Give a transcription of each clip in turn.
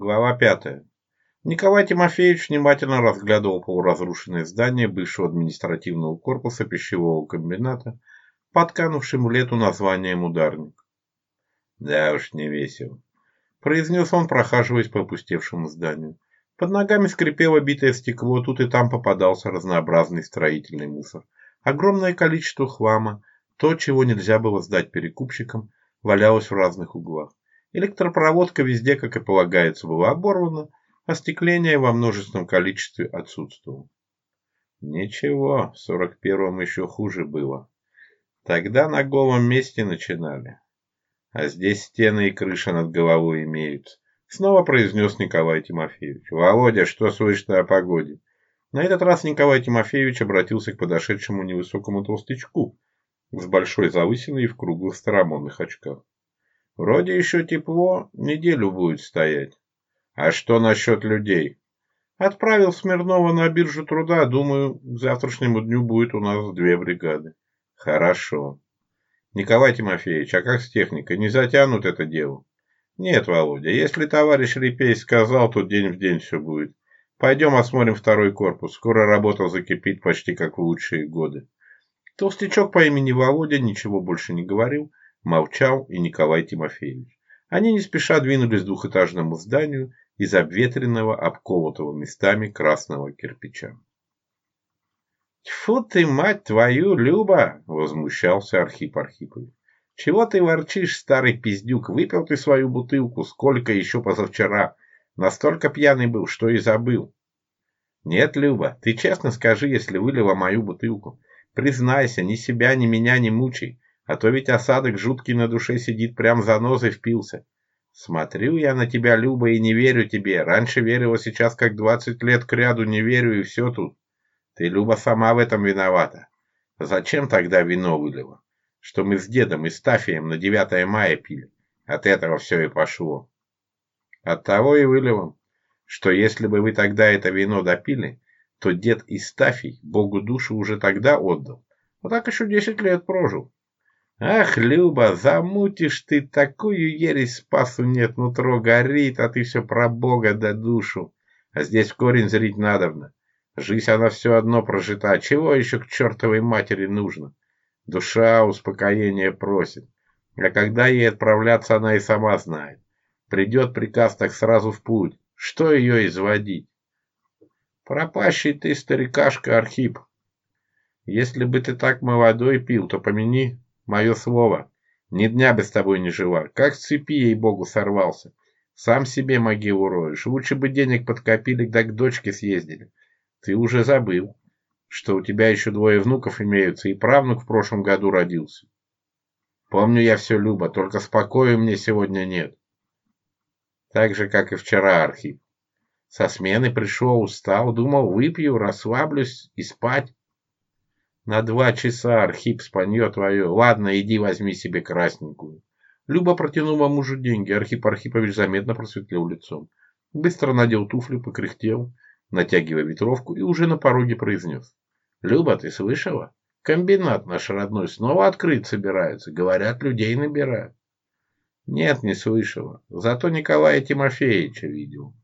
Глава 5. Николай Тимофеевич внимательно разглядывал полуразрушенное здание бывшего административного корпуса пищевого комбината, подканувшим лету названием «Ударник». «Да уж не весело», — произнес он, прохаживаясь по опустевшему зданию. Под ногами скрипело битое стекло, тут и там попадался разнообразный строительный мусор. Огромное количество хлама, то, чего нельзя было сдать перекупщикам, валялось в разных углах. Электропроводка везде, как и полагается, была оборвана, а остекление во множественном количестве отсутствовало. Ничего, в сорок первом еще хуже было. Тогда на голом месте начинали. А здесь стены и крыша над головой имеются. Снова произнес Николай Тимофеевич. «Володя, что слышно о погоде?» На этот раз Николай Тимофеевич обратился к подошедшему невысокому толстячку с большой завысиной и в круглых старомонных очках. Вроде еще тепло, неделю будет стоять. А что насчет людей? Отправил Смирнова на биржу труда, думаю, к завтрашнему дню будет у нас две бригады. Хорошо. Николай Тимофеевич, а как с техникой? Не затянут это дело? Нет, Володя, если товарищ Репей сказал, то день в день все будет. Пойдем осмотрим второй корпус. Скоро работа закипит почти как в лучшие годы. Толстячок по имени Володя ничего больше не говорил, Молчал и Николай Тимофеевич. Они не спеша двинулись к двухэтажному зданию из обветренного, обколотого местами красного кирпича. «Тьфу ты, мать твою, Люба!» – возмущался Архип Архипович. «Чего ты ворчишь, старый пиздюк? Выпил ты свою бутылку, сколько еще позавчера? Настолько пьяный был, что и забыл». «Нет, Люба, ты честно скажи, если вылила мою бутылку. Признайся, ни себя, ни меня не мучай. А то ведь осадок жуткий на душе сидит, прям за нозой впился. Смотрю я на тебя, Люба, и не верю тебе. Раньше верила, сейчас как двадцать лет кряду не верю, и все тут. Ты, Люба, сама в этом виновата. Зачем тогда вино вылила? Что мы с дедом и Стафием на 9 мая пили. От этого все и пошло. От того и вылило, что если бы вы тогда это вино допили, то дед и стафий Богу душу уже тогда отдал. Вот так еще десять лет прожил. «Ах, Люба, замутишь ты такую ересь, спасу нет, нутро горит, а ты все про Бога да душу. А здесь в корень зрить надобно. Жизнь она все одно прожита, а чего еще к чертовой матери нужно? Душа успокоения просит. А когда ей отправляться, она и сама знает. Придет приказ, так сразу в путь. Что ее изводить? Пропащий ты, старикашка Архип. Если бы ты так мы водой пил, то помяни, мое слово. Ни дня без тобой не жива. Как с цепи, ей-богу, сорвался. Сам себе могилу роешь. Лучше бы денег подкопили, да к дочке съездили. Ты уже забыл, что у тебя еще двое внуков имеются, и правнук в прошлом году родился. Помню я все, Люба, только спокоя мне сегодня нет. Так же, как и вчера, Архип. Со смены пришел, устал, думал, выпью, расслаблюсь и спать. На два часа Архип спанье твое. Ладно, иди возьми себе красненькую. Люба протянула мужу деньги. Архип Архипович заметно просветлел лицом. Быстро надел туфли, покряхтел, натягивая ветровку, и уже на пороге произнес. «Люба, ты слышала? Комбинат наш родной снова открыть собирается. Говорят, людей набирают». «Нет, не слышала. Зато Николая Тимофеевича видел».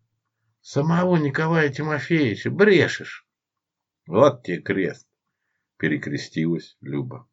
«Самого Николая Тимофеевича брешешь!» «Вот тебе крест!» — перекрестилась Люба.